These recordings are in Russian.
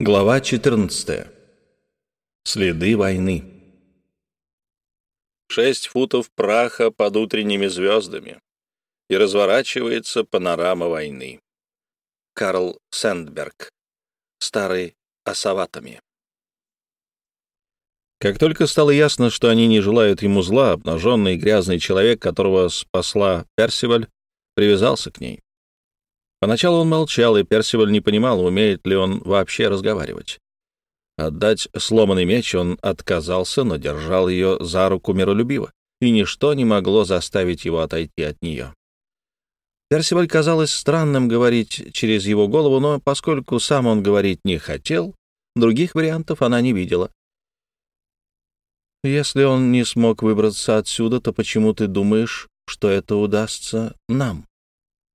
Глава 14. Следы войны. Шесть футов праха под утренними звездами, и разворачивается панорама войны. Карл Сэндберг. Старый осаватами. Как только стало ясно, что они не желают ему зла, обнаженный грязный человек, которого спасла Персиваль, привязался к ней. Поначалу он молчал, и Персиваль не понимал, умеет ли он вообще разговаривать. Отдать сломанный меч он отказался, но держал ее за руку миролюбиво, и ничто не могло заставить его отойти от нее. Персиваль казалось странным говорить через его голову, но поскольку сам он говорить не хотел, других вариантов она не видела. «Если он не смог выбраться отсюда, то почему ты думаешь, что это удастся нам?»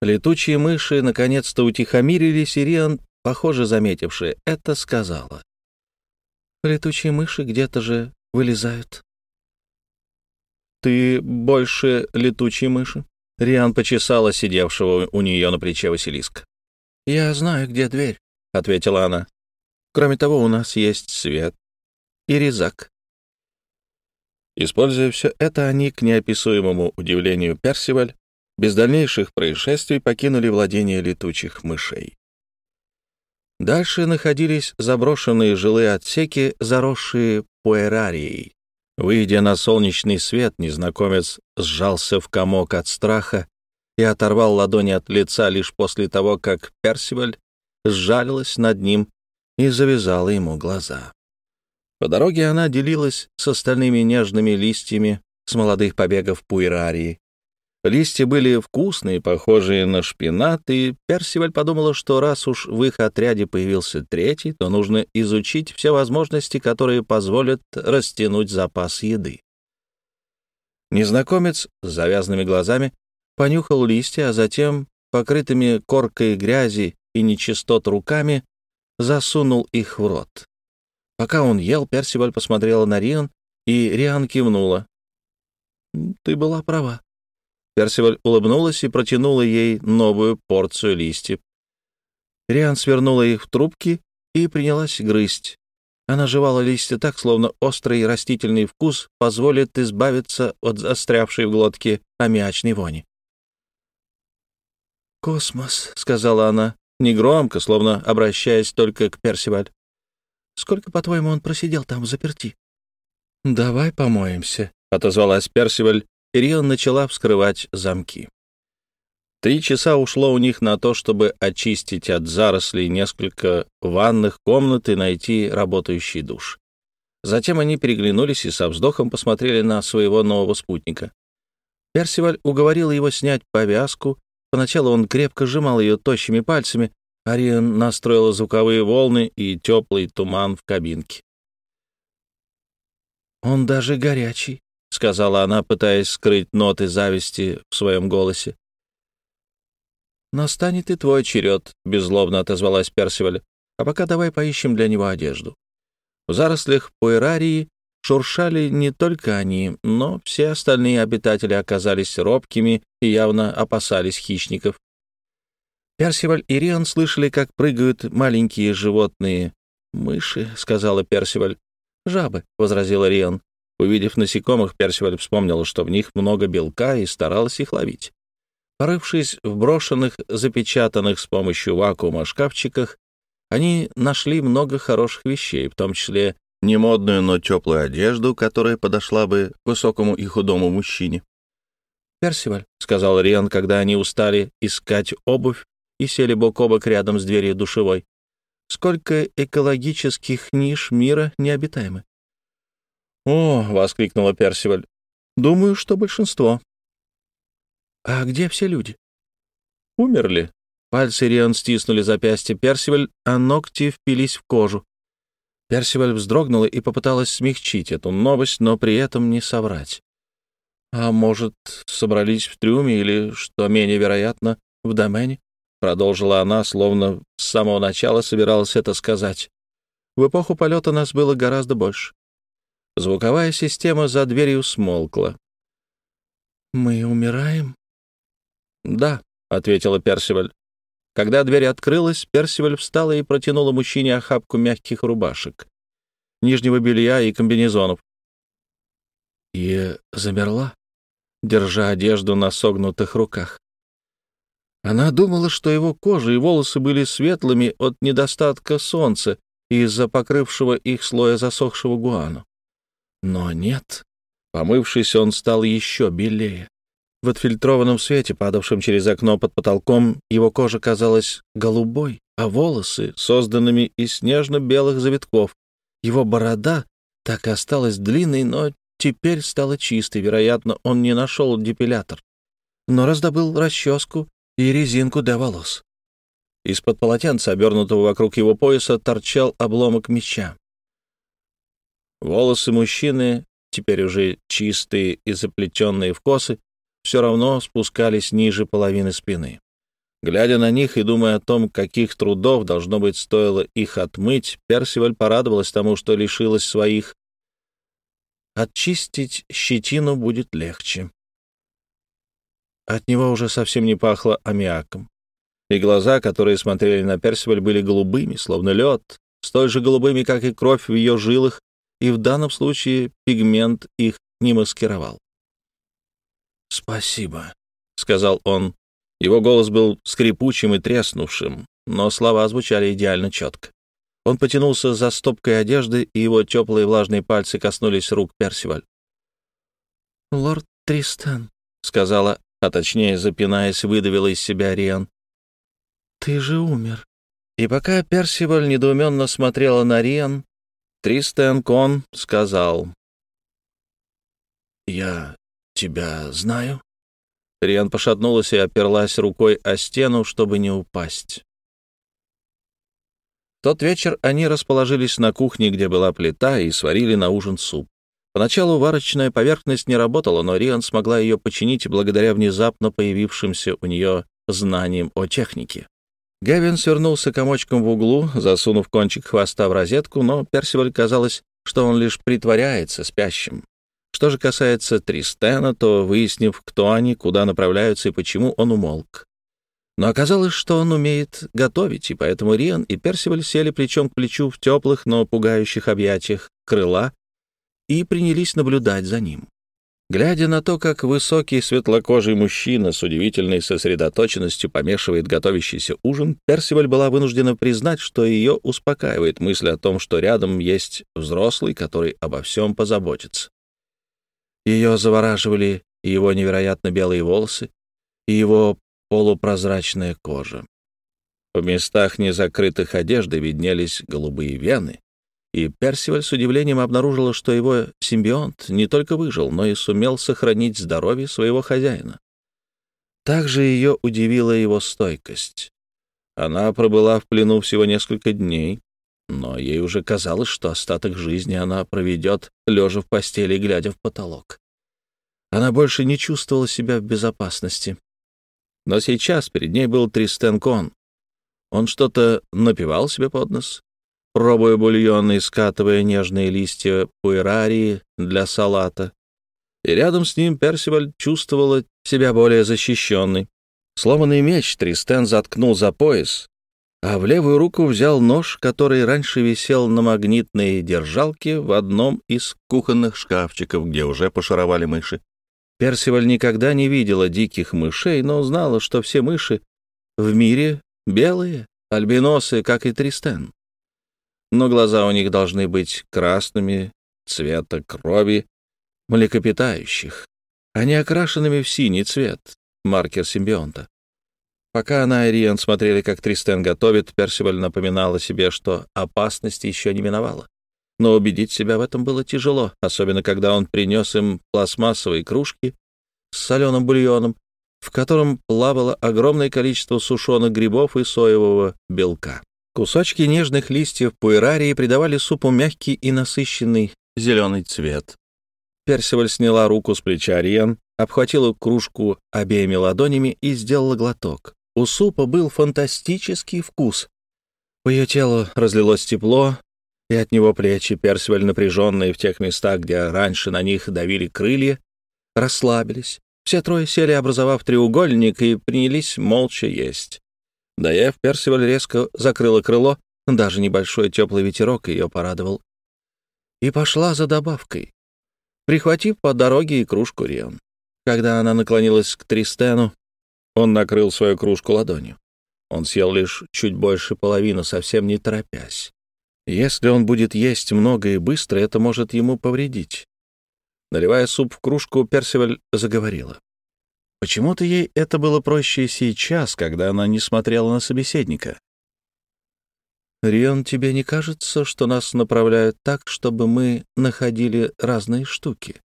Летучие мыши наконец-то утихомирились, и Риан, похоже, заметивший это, сказала. «Летучие мыши где-то же вылезают». «Ты больше летучие мыши?» Риан почесала сидевшего у нее на плече Василиска. «Я знаю, где дверь», — ответила она. «Кроме того, у нас есть свет и резак». Используя все это, они, к неописуемому удивлению Персиваль, без дальнейших происшествий покинули владение летучих мышей. Дальше находились заброшенные жилые отсеки, заросшие пуэрарией. Выйдя на солнечный свет, незнакомец сжался в комок от страха и оторвал ладони от лица лишь после того, как Персиваль сжалилась над ним и завязала ему глаза. По дороге она делилась с остальными нежными листьями с молодых побегов пуэрарии, Листья были вкусные, похожие на шпинат, и Персиваль подумала, что раз уж в их отряде появился третий, то нужно изучить все возможности, которые позволят растянуть запас еды. Незнакомец с завязанными глазами понюхал листья, а затем, покрытыми коркой грязи и нечистот руками, засунул их в рот. Пока он ел, Персиваль посмотрела на Риан, и Риан кивнула. «Ты была права. Персиваль улыбнулась и протянула ей новую порцию листьев. Риан свернула их в трубки и принялась грызть. Она жевала листья так, словно острый растительный вкус позволит избавиться от застрявшей в глотке аммиачной вони. «Космос», — сказала она, негромко, словно обращаясь только к Персиваль. «Сколько, по-твоему, он просидел там заперти?» «Давай помоемся», — отозвалась Персиваль Ирион начала вскрывать замки. Три часа ушло у них на то, чтобы очистить от зарослей несколько ванных комнат и найти работающий душ. Затем они переглянулись и со вздохом посмотрели на своего нового спутника. Персиваль уговорил его снять повязку. Поначалу он крепко сжимал ее тощими пальцами. Ариен настроила звуковые волны и теплый туман в кабинке. «Он даже горячий», — сказала она, пытаясь скрыть ноты зависти в своем голосе. «Настанет и твой черед», — беззлобно отозвалась Персиваль. «А пока давай поищем для него одежду». В зарослях Пуэрарии шуршали не только они, но все остальные обитатели оказались робкими и явно опасались хищников. Персиваль и Риан слышали, как прыгают маленькие животные. «Мыши», — сказала Персиваль. «Жабы», — возразила Риан. Увидев насекомых, Персиваль вспомнила, что в них много белка, и старалась их ловить. Порывшись в брошенных, запечатанных с помощью вакуума шкафчиках, они нашли много хороших вещей, в том числе немодную, но теплую одежду, которая подошла бы высокому и худому мужчине. «Персиваль», — сказал Риан, когда они устали искать обувь и сели бок о бок рядом с дверью душевой, — «сколько экологических ниш мира необитаемы?» «О!» — воскликнула Персиваль. «Думаю, что большинство». «А где все люди?» «Умерли». Пальцы Риан стиснули запястье Персиваль, а ногти впились в кожу. Персиваль вздрогнула и попыталась смягчить эту новость, но при этом не соврать. «А может, собрались в трюме или, что менее вероятно, в домене?» Продолжила она, словно с самого начала собиралась это сказать. «В эпоху полета нас было гораздо больше. Звуковая система за дверью смолкла. «Мы умираем?» «Да», — ответила Персиваль. Когда дверь открылась, Персиваль встала и протянула мужчине охапку мягких рубашек, нижнего белья и комбинезонов. И замерла, держа одежду на согнутых руках. Она думала, что его кожа и волосы были светлыми от недостатка солнца из-за покрывшего их слоя засохшего гуану. Но нет. Помывшись, он стал еще белее. В отфильтрованном свете, падавшем через окно под потолком, его кожа казалась голубой, а волосы — созданными из снежно-белых завитков. Его борода так и осталась длинной, но теперь стала чистой. Вероятно, он не нашел депилятор, но раздобыл расческу и резинку для волос. Из-под полотенца, обернутого вокруг его пояса, торчал обломок меча. Волосы мужчины, теперь уже чистые и заплетенные в косы, все равно спускались ниже половины спины. Глядя на них и думая о том, каких трудов, должно быть, стоило их отмыть, Персиваль порадовалась тому, что лишилась своих. Отчистить щетину будет легче. От него уже совсем не пахло аммиаком. И глаза, которые смотрели на Персиваль, были голубыми, словно лед, столь же голубыми, как и кровь в ее жилах, и в данном случае пигмент их не маскировал. «Спасибо», — сказал он. Его голос был скрипучим и треснувшим, но слова звучали идеально четко. Он потянулся за стопкой одежды, и его теплые влажные пальцы коснулись рук Персиваль. «Лорд Тристан», — сказала, а точнее, запинаясь, выдавила из себя Риан. «Ты же умер». И пока Персиваль недоуменно смотрела на Риан, Тристан Кон сказал. «Я тебя знаю?» Риан пошатнулась и оперлась рукой о стену, чтобы не упасть. В тот вечер они расположились на кухне, где была плита, и сварили на ужин суп. Поначалу варочная поверхность не работала, но Риан смогла ее починить благодаря внезапно появившимся у нее знаниям о технике. Гевин свернулся комочком в углу, засунув кончик хвоста в розетку, но Персиваль казалось, что он лишь притворяется спящим. Что же касается Тристена, то, выяснив, кто они, куда направляются и почему, он умолк. Но оказалось, что он умеет готовить, и поэтому Риан и Персиваль сели плечом к плечу в теплых, но пугающих объятиях крыла и принялись наблюдать за ним. Глядя на то, как высокий светлокожий мужчина с удивительной сосредоточенностью помешивает готовящийся ужин, Персиваль была вынуждена признать, что ее успокаивает мысль о том, что рядом есть взрослый, который обо всем позаботится. Ее завораживали и его невероятно белые волосы, и его полупрозрачная кожа. В местах незакрытых одежды виднелись голубые вены, и Персиваль с удивлением обнаружила, что его симбионт не только выжил, но и сумел сохранить здоровье своего хозяина. Также ее удивила его стойкость. Она пробыла в плену всего несколько дней, но ей уже казалось, что остаток жизни она проведет, лежа в постели и глядя в потолок. Она больше не чувствовала себя в безопасности. Но сейчас перед ней был Тристен Кон. Он что-то напевал себе под нос, пробуя бульон и скатывая нежные листья пуэрарии для салата. И рядом с ним Персиваль чувствовала себя более защищенной. Сломанный меч Тристен заткнул за пояс, а в левую руку взял нож, который раньше висел на магнитной держалке в одном из кухонных шкафчиков, где уже пошаровали мыши. Персиваль никогда не видела диких мышей, но знала, что все мыши в мире белые, альбиносы, как и Тристен. Но глаза у них должны быть красными, цвета крови, млекопитающих, а не окрашенными в синий цвет, маркер симбионта. Пока она и Риан смотрели, как Тристен готовит, Персиваль напоминала себе, что опасность еще не миновала. Но убедить себя в этом было тяжело, особенно когда он принес им пластмассовые кружки с соленым бульоном, в котором плавало огромное количество сушеных грибов и соевого белка. Кусочки нежных листьев пуэрарии придавали супу мягкий и насыщенный зеленый цвет. Персиваль сняла руку с плеча Риан, обхватила кружку обеими ладонями и сделала глоток. У супа был фантастический вкус. По ее телу разлилось тепло, и от него плечи Персиваль, напряженные в тех местах, где раньше на них давили крылья, расслабились. Все трое сели, образовав треугольник, и принялись молча есть. Доев, Персиваль резко закрыла крыло, даже небольшой теплый ветерок ее порадовал, и пошла за добавкой, прихватив по дороге и кружку Рион. Когда она наклонилась к Тристену, он накрыл свою кружку ладонью. Он съел лишь чуть больше половины, совсем не торопясь. Если он будет есть много и быстро, это может ему повредить. Наливая суп в кружку, Персиваль заговорила. Почему-то ей это было проще сейчас, когда она не смотрела на собеседника. «Рион, тебе не кажется, что нас направляют так, чтобы мы находили разные штуки?»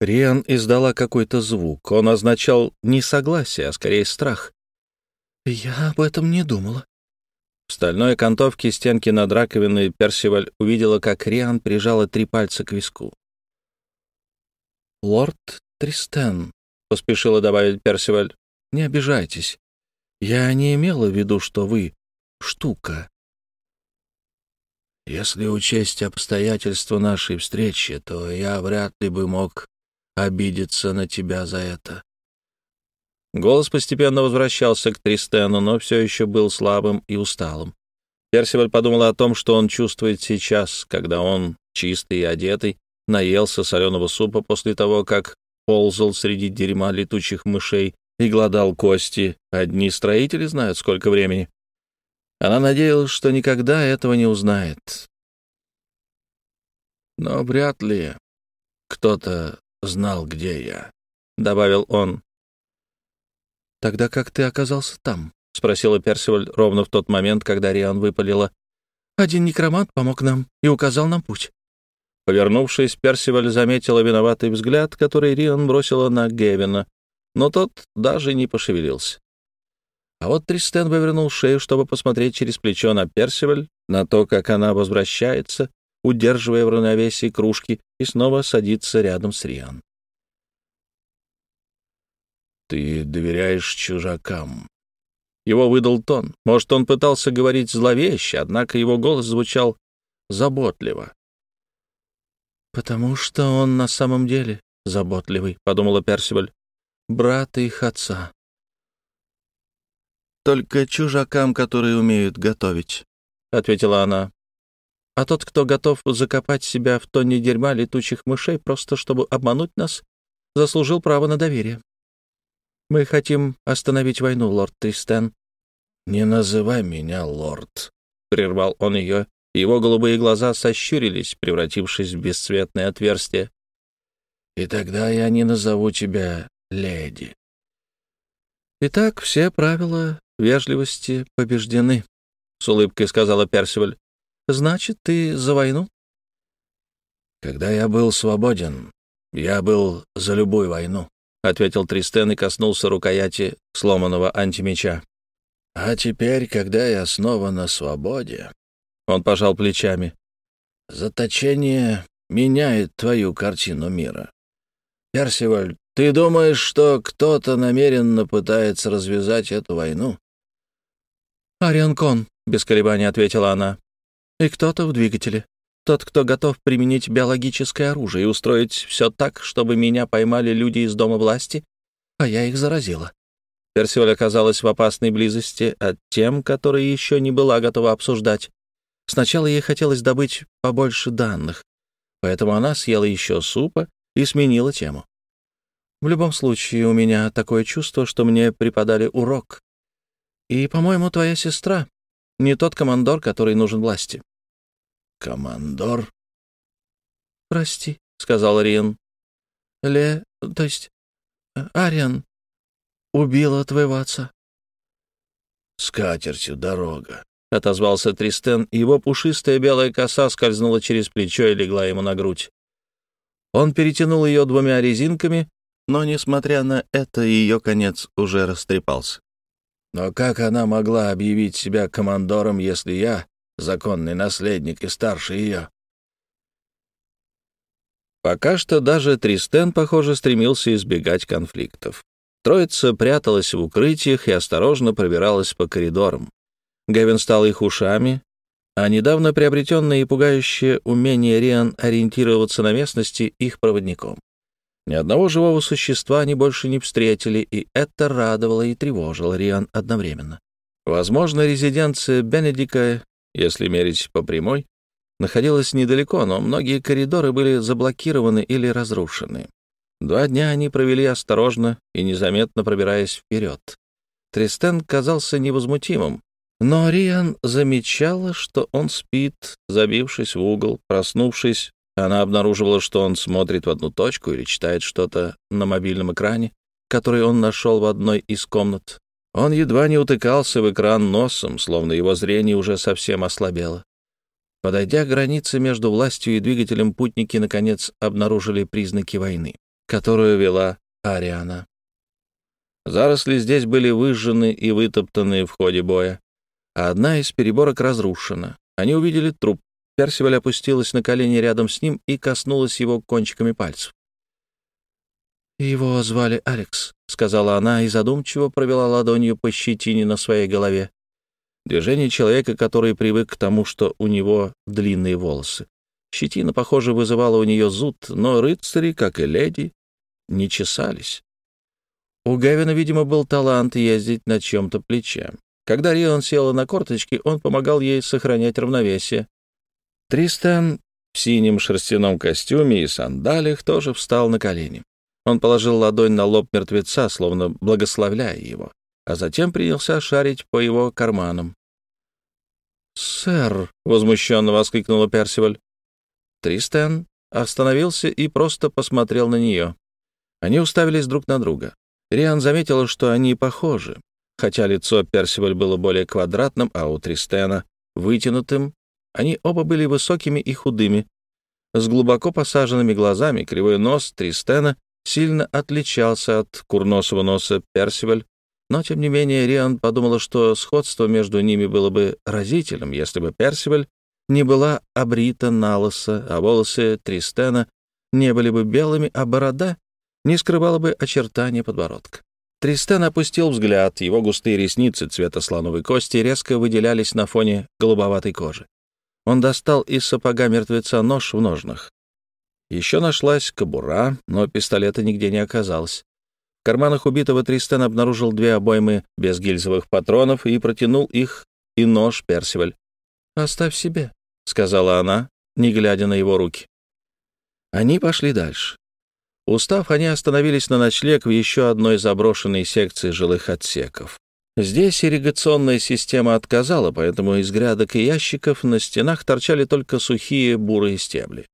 Риан издала какой-то звук. Он означал не согласие, а скорее страх. «Я об этом не думала». В стальной окантовке стенки над раковиной Персиваль увидела, как Риан прижала три пальца к виску. «Лорд Тристен», — поспешила добавить Персиваль, — «не обижайтесь. Я не имела в виду, что вы штука». «Если учесть обстоятельства нашей встречи, то я вряд ли бы мог обидеться на тебя за это». Голос постепенно возвращался к Тристену, но все еще был слабым и усталым. Персиваль подумала о том, что он чувствует сейчас, когда он, чистый и одетый, наелся соленого супа после того, как ползал среди дерьма летучих мышей и гладал кости. Одни строители знают, сколько времени. Она надеялась, что никогда этого не узнает. Но вряд ли кто-то знал, где я, — добавил он. «Тогда как ты оказался там?» — спросила Персиваль ровно в тот момент, когда Риан выпалила. «Один некромант помог нам и указал нам путь». Повернувшись, Персиваль заметила виноватый взгляд, который Риан бросила на Гевина, но тот даже не пошевелился. А вот Тристен вывернул шею, чтобы посмотреть через плечо на Персиваль, на то, как она возвращается, удерживая в равновесии кружки, и снова садится рядом с Риан. «Ты доверяешь чужакам?» Его выдал тон. Может, он пытался говорить зловеще, однако его голос звучал заботливо. «Потому что он на самом деле заботливый», — подумала Персиваль. «Брат их отца». «Только чужакам, которые умеют готовить», — ответила она. «А тот, кто готов закопать себя в тоне дерьма летучих мышей, просто чтобы обмануть нас, заслужил право на доверие. Мы хотим остановить войну, лорд Тристен». «Не называй меня лорд», — прервал он ее его голубые глаза сощурились, превратившись в бесцветное отверстие. «И тогда я не назову тебя леди». «Итак, все правила вежливости побеждены», — с улыбкой сказала Персиваль. «Значит, ты за войну?» «Когда я был свободен, я был за любую войну», — ответил Тристен и коснулся рукояти сломанного антимеча. «А теперь, когда я снова на свободе, он пожал плечами. «Заточение меняет твою картину мира. Персиваль, ты думаешь, что кто-то намеренно пытается развязать эту войну?» «Арианкон», — без колебаний ответила она. «И кто-то в двигателе. Тот, кто готов применить биологическое оружие и устроить все так, чтобы меня поймали люди из Дома власти, а я их заразила». Персиваль оказалась в опасной близости от тем, которые еще не была готова обсуждать. Сначала ей хотелось добыть побольше данных, поэтому она съела еще супа и сменила тему. В любом случае, у меня такое чувство, что мне преподали урок. И, по-моему, твоя сестра не тот командор, который нужен власти. Командор? Прости, сказал Риан. Ле, то есть Ариан убила твоего отца. С катертью дорога. — отозвался Тристен, и его пушистая белая коса скользнула через плечо и легла ему на грудь. Он перетянул ее двумя резинками, но, несмотря на это, ее конец уже растрепался. Но как она могла объявить себя командором, если я законный наследник и старше ее? Пока что даже Тристен, похоже, стремился избегать конфликтов. Троица пряталась в укрытиях и осторожно пробиралась по коридорам. Гевин стал их ушами, а недавно приобретенное и пугающее умение Риан ориентироваться на местности их проводником. Ни одного живого существа они больше не встретили, и это радовало и тревожило Риан одновременно. Возможно, резиденция Бенедика, если мерить по прямой, находилась недалеко, но многие коридоры были заблокированы или разрушены. Два дня они провели осторожно и незаметно пробираясь вперед. Тристен казался невозмутимым, но Риан замечала, что он спит, забившись в угол, проснувшись, она обнаруживала, что он смотрит в одну точку или читает что-то на мобильном экране, который он нашел в одной из комнат. Он едва не утыкался в экран носом, словно его зрение уже совсем ослабело. Подойдя к границе между властью и двигателем, путники, наконец, обнаружили признаки войны, которую вела Ариана. Заросли здесь были выжжены и вытоптаны в ходе боя, а одна из переборок разрушена. Они увидели труп. Персиваль опустилась на колени рядом с ним и коснулась его кончиками пальцев. «Его звали Алекс», — сказала она и задумчиво провела ладонью по щетине на своей голове. Движение человека, который привык к тому, что у него длинные волосы. Щетина, похоже, вызывала у нее зуд, но рыцари, как и леди, не чесались. У Гевина, видимо, был талант ездить на чем-то плече. Когда Рион села на корточки, он помогал ей сохранять равновесие. Тристан в синем шерстяном костюме и сандалиях тоже встал на колени. Он положил ладонь на лоб мертвеца, словно благословляя его, а затем принялся шарить по его карманам. «Сэр!» — возмущенно воскликнула Персиваль. Тристан остановился и просто посмотрел на нее. Они уставились друг на друга. Риан заметила, что они похожи. Хотя лицо Персиваль было более квадратным, а у Тристена — вытянутым, они оба были высокими и худыми. С глубоко посаженными глазами кривой нос Тристена сильно отличался от курносого носа Персиваль, но, тем не менее, Риан подумала, что сходство между ними было бы разительным, если бы Персиваль не была обрита на лысо, а волосы Тристена не были бы белыми, а борода не скрывала бы очертания подбородка. Тристен опустил взгляд, его густые ресницы цвета слоновой кости резко выделялись на фоне голубоватой кожи. Он достал из сапога мертвеца нож в ножнах. Еще нашлась кобура, но пистолета нигде не оказалось. В карманах убитого Тристен обнаружил две обоймы без гильзовых патронов и протянул их и нож Персиваль. «Оставь себе», — сказала она, не глядя на его руки. Они пошли дальше. Устав, они остановились на ночлег в еще одной заброшенной секции жилых отсеков. Здесь ирригационная система отказала, поэтому из грядок и ящиков на стенах торчали только сухие бурые стебли.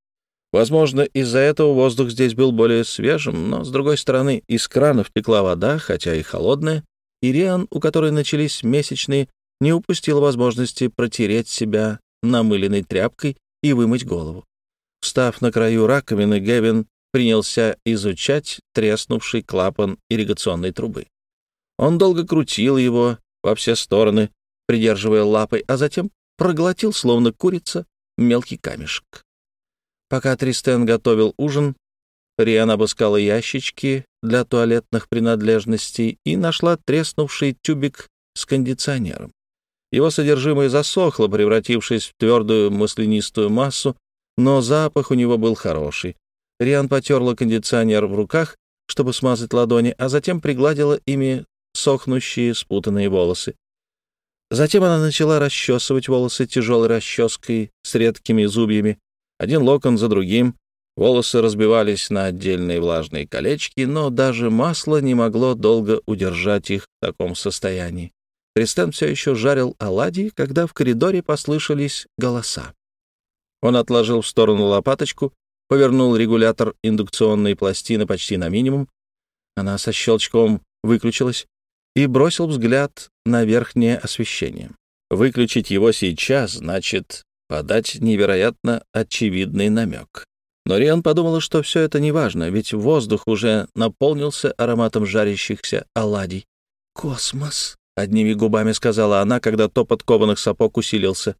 Возможно, из-за этого воздух здесь был более свежим, но, с другой стороны, из кранов текла вода, хотя и холодная, и Риан, у которой начались месячные, не упустил возможности протереть себя намыленной тряпкой и вымыть голову. Встав на краю раковины, Гевин принялся изучать треснувший клапан ирригационной трубы. Он долго крутил его во все стороны, придерживая лапой, а затем проглотил, словно курица, мелкий камешек. Пока Тристен готовил ужин, Риан обыскала ящички для туалетных принадлежностей и нашла треснувший тюбик с кондиционером. Его содержимое засохло, превратившись в твердую маслянистую массу, но запах у него был хороший. Риан потерла кондиционер в руках, чтобы смазать ладони, а затем пригладила ими сохнущие спутанные волосы. Затем она начала расчесывать волосы тяжелой расческой с редкими зубьями, один локон за другим. Волосы разбивались на отдельные влажные колечки, но даже масло не могло долго удержать их в таком состоянии. Кристен все еще жарил оладьи, когда в коридоре послышались голоса. Он отложил в сторону лопаточку, повернул регулятор индукционной пластины почти на минимум. Она со щелчком выключилась и бросил взгляд на верхнее освещение. Выключить его сейчас значит подать невероятно очевидный намек. Но Риан подумала, что все это неважно, ведь воздух уже наполнился ароматом жарящихся оладий. «Космос!» — одними губами сказала она, когда топот кованых сапог усилился.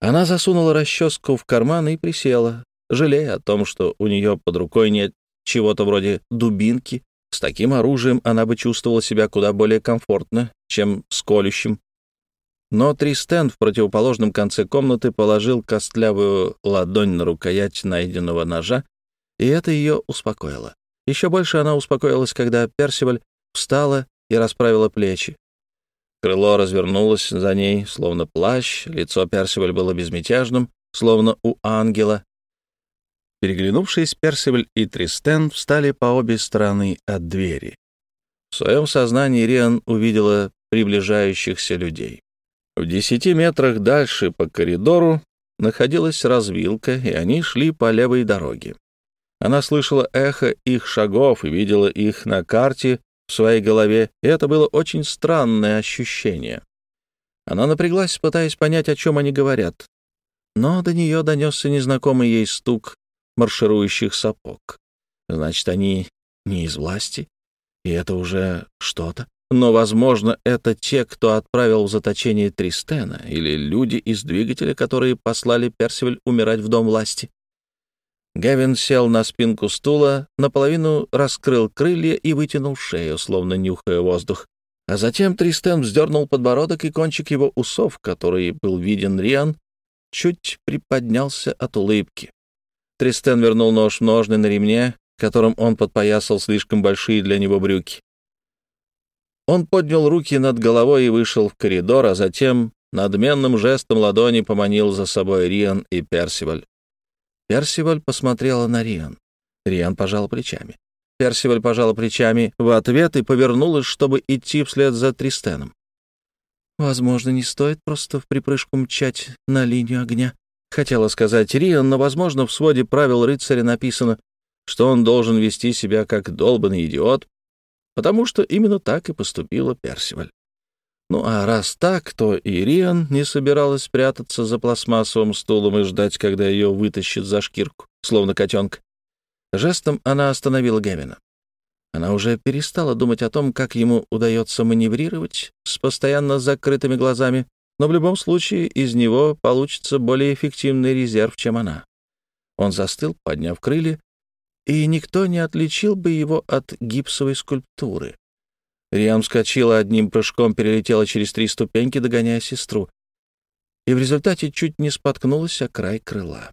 Она засунула расческу в карман и присела, жалея о том, что у нее под рукой нет чего-то вроде дубинки. С таким оружием она бы чувствовала себя куда более комфортно, чем с колющим. Но Тристен в противоположном конце комнаты положил костлявую ладонь на рукоять найденного ножа, и это ее успокоило. Еще больше она успокоилась, когда Персиваль встала и расправила плечи. Крыло развернулось за ней, словно плащ, лицо Персиваль было безмятежным, словно у ангела. Переглянувшись, Персиваль и Тристен встали по обе стороны от двери. В своем сознании Риан увидела приближающихся людей. В десяти метрах дальше по коридору находилась развилка, и они шли по левой дороге. Она слышала эхо их шагов и видела их на карте в своей голове, и это было очень странное ощущение. Она напряглась, пытаясь понять, о чем они говорят. Но до нее донесся незнакомый ей стук марширующих сапог. Значит, они не из власти, и это уже что-то. Но, возможно, это те, кто отправил в заточение Тристена, или люди из двигателя, которые послали Персиваль умирать в дом власти. Гевин сел на спинку стула, наполовину раскрыл крылья и вытянул шею, словно нюхая воздух. А затем Тристен вздернул подбородок, и кончик его усов, который был виден Риан, чуть приподнялся от улыбки. Тристен вернул нож в ножны на ремне, которым он подпоясал слишком большие для него брюки. Он поднял руки над головой и вышел в коридор, а затем надменным жестом ладони поманил за собой Риан и Персиваль. Персиваль посмотрела на Риан. Риан пожал плечами. Персиваль пожала плечами в ответ и повернулась, чтобы идти вслед за Тристеном. «Возможно, не стоит просто в припрыжку мчать на линию огня», — хотела сказать Риан, но, возможно, в своде правил рыцаря написано, что он должен вести себя как долбанный идиот, потому что именно так и поступила Персиваль. Ну а раз так, то и Риан не собиралась прятаться за пластмассовым стулом и ждать, когда ее вытащит за шкирку, словно котенка. Жестом она остановила Гевина. Она уже перестала думать о том, как ему удается маневрировать с постоянно закрытыми глазами, но в любом случае из него получится более эффективный резерв, чем она. Он застыл, подняв крылья, и никто не отличил бы его от гипсовой скульптуры. Риам вскочила одним прыжком, перелетела через три ступеньки, догоняя сестру, и в результате чуть не споткнулась о край крыла.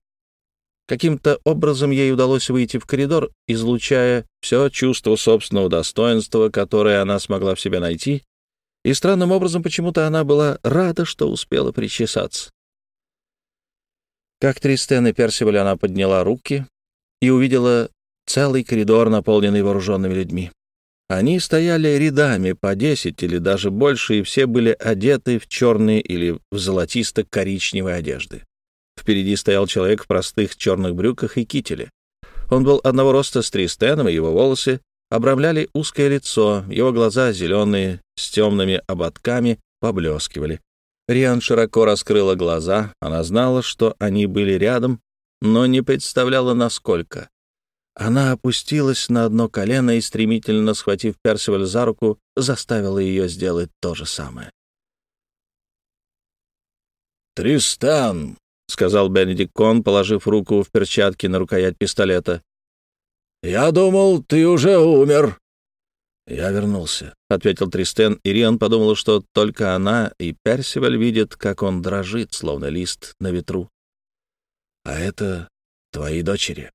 Каким-то образом ей удалось выйти в коридор, излучая все чувство собственного достоинства, которое она смогла в себе найти, и странным образом почему-то она была рада, что успела причесаться. Как Тристен и Персиваль она подняла руки и увидела целый коридор, наполненный вооруженными людьми. Они стояли рядами по десять или даже больше, и все были одеты в черные или в золотисто-коричневые одежды. Впереди стоял человек в простых черных брюках и кителе. Он был одного роста с Тристеном, и его волосы обрамляли узкое лицо, его глаза, зеленые, с темными ободками, поблескивали. Риан широко раскрыла глаза, она знала, что они были рядом, но не представляла, насколько. Она опустилась на одно колено и, стремительно схватив Персиваль за руку, заставила ее сделать то же самое. «Тристан!» — сказал Бенедикт Кон, положив руку в перчатки на рукоять пистолета. «Я думал, ты уже умер». «Я вернулся», — ответил Тристен, и Риан подумала, что только она и Персиваль видят, как он дрожит, словно лист на ветру. «А это твои дочери».